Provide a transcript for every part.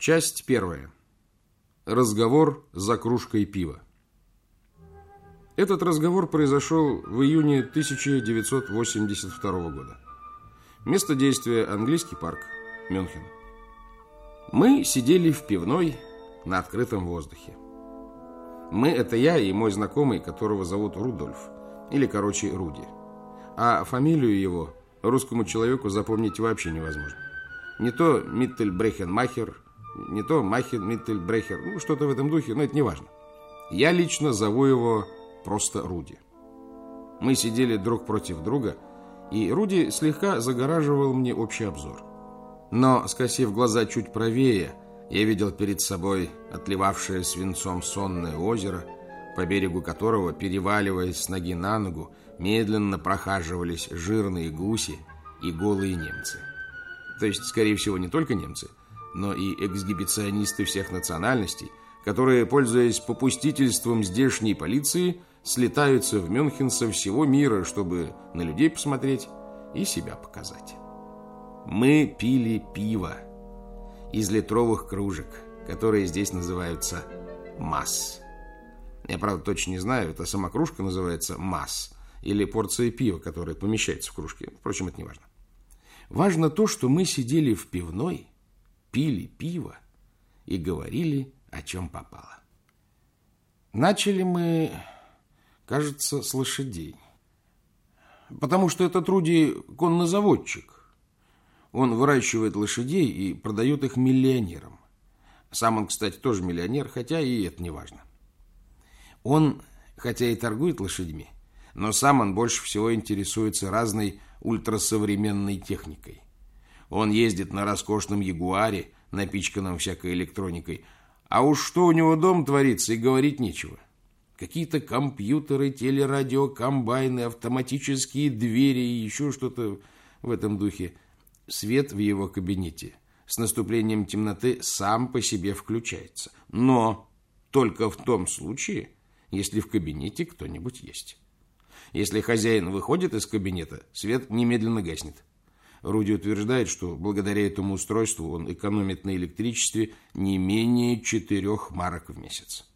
Часть первая. Разговор за кружкой пива. Этот разговор произошел в июне 1982 года. Место действия – английский парк, Мюнхен. Мы сидели в пивной на открытом воздухе. Мы – это я и мой знакомый, которого зовут Рудольф, или, короче, Руди. А фамилию его русскому человеку запомнить вообще невозможно. Не то Миттельбрехенмахер, не то Махен Миттельбрехер, ну, что-то в этом духе, но это не важно. Я лично зову его просто Руди. Мы сидели друг против друга, и Руди слегка загораживал мне общий обзор. Но, скосив глаза чуть правее, я видел перед собой отливавшее свинцом сонное озеро, по берегу которого, переваливаясь с ноги на ногу, медленно прохаживались жирные гуси и голые немцы. То есть, скорее всего, не только немцы, но и эксгибиционисты всех национальностей, которые, пользуясь попустительством здешней полиции, слетаются в Мюнхен со всего мира, чтобы на людей посмотреть и себя показать. Мы пили пиво из литровых кружек, которые здесь называются «масс». Я, правда, точно не знаю, эта сама кружка называется «масс» или порция пива, которая помещается в кружке. Впрочем, это не важно. Важно то, что мы сидели в пивной, пили пиво и говорили, о чем попало. Начали мы, кажется, с лошадей. Потому что этот Руди коннозаводчик. Он выращивает лошадей и продает их миллионерам. Сам он, кстати, тоже миллионер, хотя и это не важно. Он, хотя и торгует лошадьми, но сам он больше всего интересуется разной ультрасовременной техникой. Он ездит на роскошном Ягуаре, напичканном всякой электроникой, а уж что у него дом творится, и говорить нечего. Какие-то компьютеры, телерадиокомбайны, автоматические двери и еще что-то в этом духе. Свет в его кабинете с наступлением темноты сам по себе включается. Но только в том случае, если в кабинете кто-нибудь есть. Если хозяин выходит из кабинета, свет немедленно гаснет. Руди утверждает, что благодаря этому устройству он экономит на электричестве не менее 4 марок в месяц.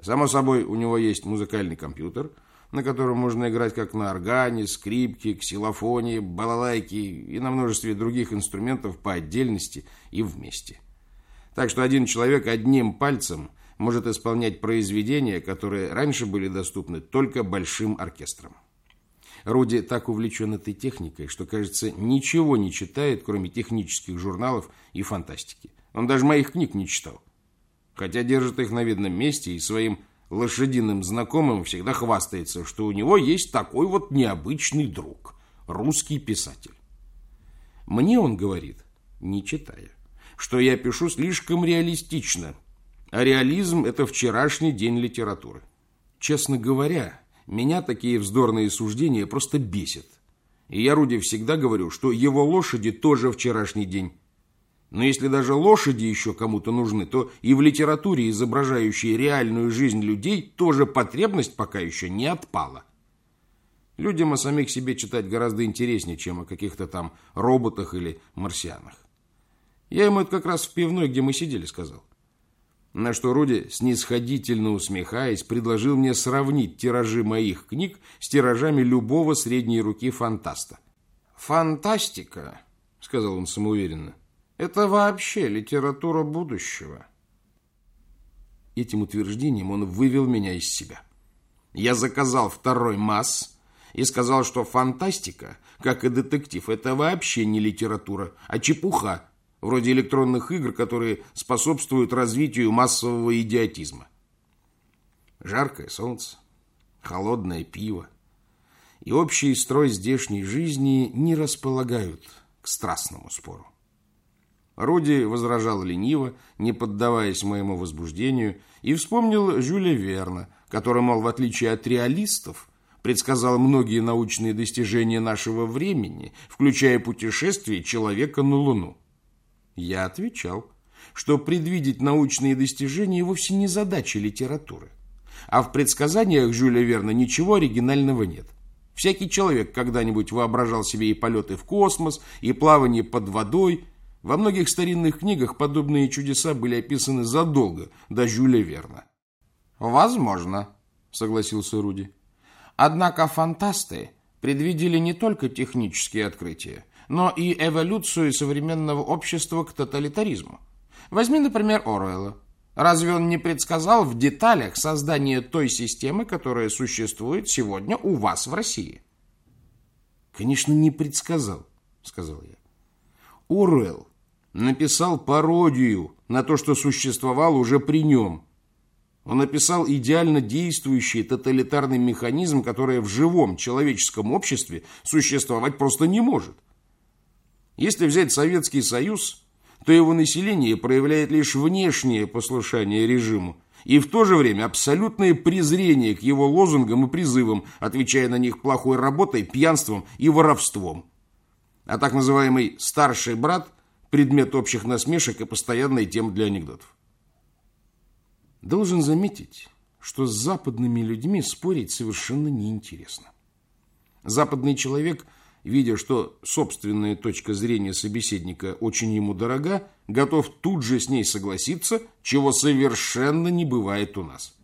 Само собой, у него есть музыкальный компьютер, на котором можно играть как на органе, скрипке, ксилофоне, балалайке и на множестве других инструментов по отдельности и вместе. Так что один человек одним пальцем – может исполнять произведения, которые раньше были доступны только большим оркестрам. Руди так увлечен этой техникой, что, кажется, ничего не читает, кроме технических журналов и фантастики. Он даже моих книг не читал. Хотя держит их на видном месте и своим лошадиным знакомым всегда хвастается, что у него есть такой вот необычный друг, русский писатель. Мне он говорит, не читая, что я пишу слишком реалистично – а реализм – это вчерашний день литературы. Честно говоря, меня такие вздорные суждения просто бесят. И я Руди всегда говорю, что его лошади тоже вчерашний день. Но если даже лошади еще кому-то нужны, то и в литературе, изображающей реальную жизнь людей, тоже потребность пока еще не отпала. Людям о самих себе читать гораздо интереснее, чем о каких-то там роботах или марсианах. Я ему это как раз в пивной, где мы сидели, сказал. На что Руди, снисходительно усмехаясь, предложил мне сравнить тиражи моих книг с тиражами любого средней руки фантаста. «Фантастика», — сказал он самоуверенно, — «это вообще литература будущего». Этим утверждением он вывел меня из себя. Я заказал второй масс и сказал, что фантастика, как и детектив, это вообще не литература, а чепуха, вроде электронных игр, которые способствуют развитию массового идиотизма. Жаркое солнце, холодное пиво и общий строй здешней жизни не располагают к страстному спору. Руди возражал лениво, не поддаваясь моему возбуждению, и вспомнил Жюля Верна, который, мол, в отличие от реалистов, предсказал многие научные достижения нашего времени, включая путешествие человека на Луну. Я отвечал, что предвидеть научные достижения вовсе не задача литературы. А в предсказаниях Жюля Верна ничего оригинального нет. Всякий человек когда-нибудь воображал себе и полеты в космос, и плавание под водой, Во многих старинных книгах подобные чудеса были описаны задолго до Жюля Верна. «Возможно», — согласился Руди. «Однако фантасты предвидели не только технические открытия, но и эволюцию современного общества к тоталитаризму. Возьми, например, Оруэлла. Разве он не предсказал в деталях создание той системы, которая существует сегодня у вас в России? Конечно, не предсказал, сказал я. Оруэлл написал пародию на то, что существовал уже при нем. Он написал идеально действующий тоталитарный механизм, который в живом человеческом обществе существовать просто не может. Если взять Советский Союз, то его население проявляет лишь внешнее послушание режиму и в то же время абсолютное презрение к его лозунгам и призывам, отвечая на них плохой работой, пьянством и воровством. А так называемый «старший брат» – предмет общих насмешек и постоянная тема для анекдотов. Должен заметить, что с западными людьми спорить совершенно неинтересно. Западный человек – видя, что собственная точка зрения собеседника очень ему дорога, готов тут же с ней согласиться, чего совершенно не бывает у нас.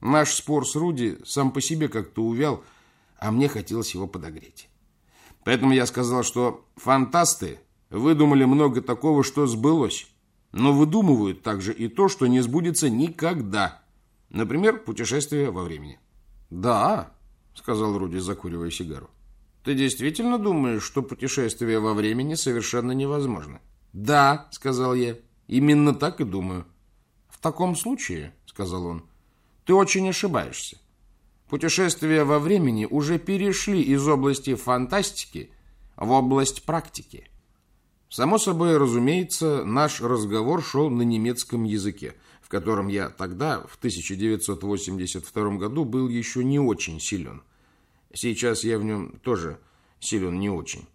Наш спор с Руди сам по себе как-то увял, а мне хотелось его подогреть. Поэтому я сказал, что фантасты выдумали много такого, что сбылось, но выдумывают также и то, что не сбудется никогда. Например, путешествие во времени. «Да», — сказал Руди, закуривая сигару. Ты действительно думаешь, что путешествие во времени совершенно невозможно? Да, сказал я. Именно так и думаю. В таком случае, сказал он, ты очень ошибаешься. Путешествия во времени уже перешли из области фантастики в область практики. Само собой, разумеется, наш разговор шел на немецком языке, в котором я тогда, в 1982 году, был еще не очень силен – Сейчас я в нем тоже силен не очень.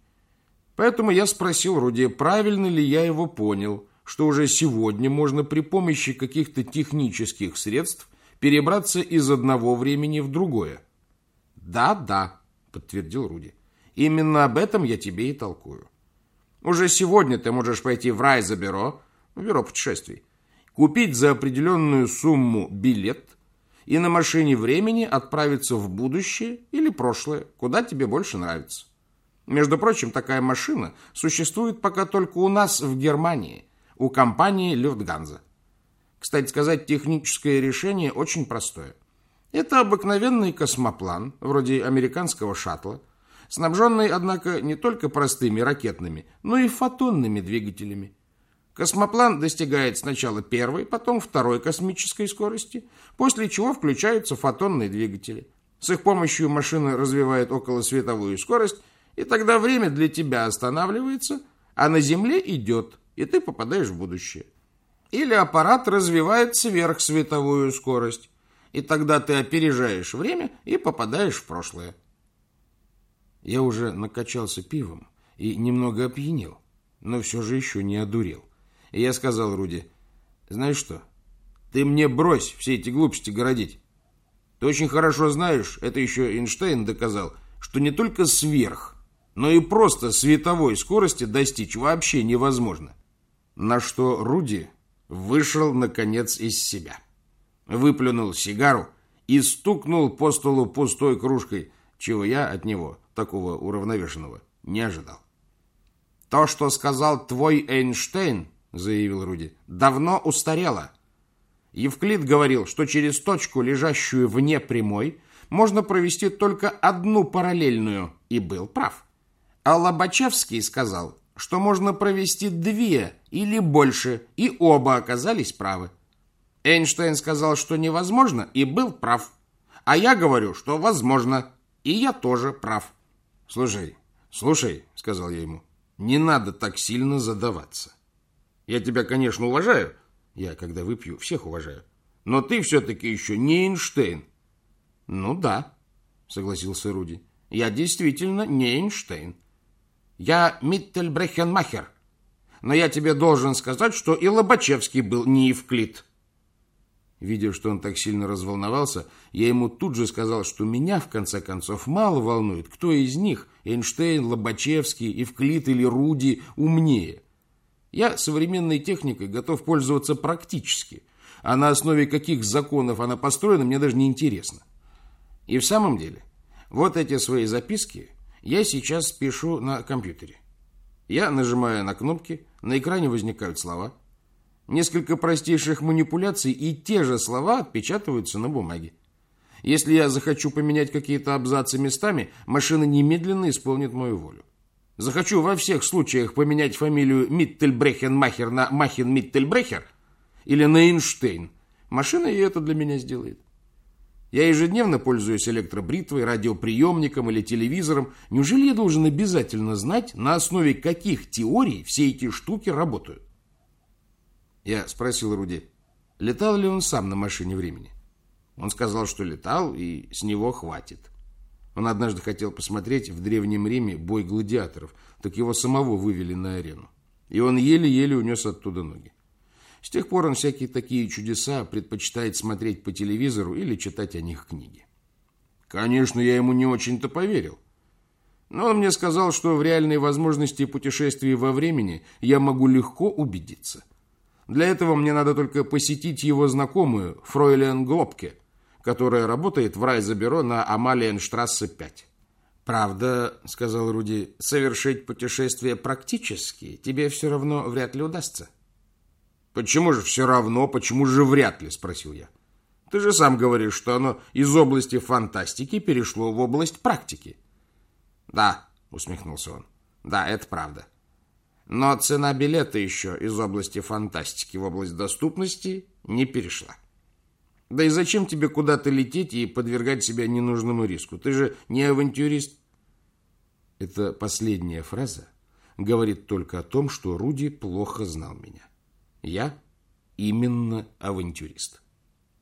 Поэтому я спросил Руди, правильно ли я его понял, что уже сегодня можно при помощи каких-то технических средств перебраться из одного времени в другое. «Да, да», — подтвердил Руди. «Именно об этом я тебе и толкую. Уже сегодня ты можешь пойти в райзабюро, бюро путешествий, купить за определенную сумму билет — и на машине времени отправиться в будущее или прошлое, куда тебе больше нравится. Между прочим, такая машина существует пока только у нас в Германии, у компании Люфтганза. Кстати сказать, техническое решение очень простое. Это обыкновенный космоплан, вроде американского шаттла, снабженный, однако, не только простыми ракетными, но и фотонными двигателями. Космоплан достигает сначала первой, потом второй космической скорости, после чего включаются фотонные двигатели. С их помощью машина развивает околосветовую скорость, и тогда время для тебя останавливается, а на Земле идет, и ты попадаешь в будущее. Или аппарат развивает сверхсветовую скорость, и тогда ты опережаешь время и попадаешь в прошлое. Я уже накачался пивом и немного опьянел, но все же еще не одурел. И я сказал Руди, знаешь что, ты мне брось все эти глупости городить. Ты очень хорошо знаешь, это еще Эйнштейн доказал, что не только сверх, но и просто световой скорости достичь вообще невозможно. На что Руди вышел, наконец, из себя. Выплюнул сигару и стукнул по столу пустой кружкой, чего я от него, такого уравновешенного, не ожидал. То, что сказал твой Эйнштейн, — заявил Руди, — давно устарело. Евклид говорил, что через точку, лежащую вне прямой, можно провести только одну параллельную, и был прав. А Лобачевский сказал, что можно провести две или больше, и оба оказались правы. Эйнштейн сказал, что невозможно, и был прав. А я говорю, что возможно, и я тоже прав. «Слушай, слушай», — сказал я ему, — «не надо так сильно задаваться. Я тебя, конечно, уважаю. Я, когда выпью, всех уважаю. Но ты все-таки еще не Эйнштейн. Ну да, согласился Руди. Я действительно не Эйнштейн. Я Миттельбрехенмахер. Но я тебе должен сказать, что и Лобачевский был не Евклид. Видя, что он так сильно разволновался, я ему тут же сказал, что меня, в конце концов, мало волнует, кто из них, Эйнштейн, Лобачевский, Евклид или Руди, умнее. Я современной техникой готов пользоваться практически, а на основе каких законов она построена, мне даже не интересно. И в самом деле, вот эти свои записки я сейчас пишу на компьютере. Я нажимаю на кнопки, на экране возникают слова. Несколько простейших манипуляций, и те же слова отпечатываются на бумаге. Если я захочу поменять какие-то абзацы местами, машина немедленно исполнит мою волю. Захочу во всех случаях поменять фамилию Миттельбрехен-Махер на Махен-Миттельбрехер или на Эйнштейн, машина и это для меня сделает. Я ежедневно пользуюсь электробритвой, радиоприемником или телевизором. Неужели я должен обязательно знать, на основе каких теорий все эти штуки работают? Я спросил Руди, летал ли он сам на машине времени. Он сказал, что летал, и с него хватит. Он однажды хотел посмотреть в Древнем Риме бой гладиаторов, так его самого вывели на арену. И он еле-еле унес оттуда ноги. С тех пор он всякие такие чудеса предпочитает смотреть по телевизору или читать о них книги. Конечно, я ему не очень-то поверил. Но он мне сказал, что в реальной возможности путешествий во времени я могу легко убедиться. Для этого мне надо только посетить его знакомую, Фройлен Глобке, которая работает в райзобюро на Амалиенштрассе 5. «Правда, — сказал Руди, — совершить путешествие практически тебе все равно вряд ли удастся». «Почему же все равно, почему же вряд ли?» – спросил я. «Ты же сам говоришь, что оно из области фантастики перешло в область практики». «Да», – усмехнулся он. «Да, это правда. Но цена билета еще из области фантастики в область доступности не перешла. Да и зачем тебе куда-то лететь и подвергать себя ненужному риску? Ты же не авантюрист». Эта последняя фраза говорит только о том, что Руди плохо знал меня. Я именно авантюрист.